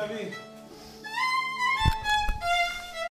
Davi.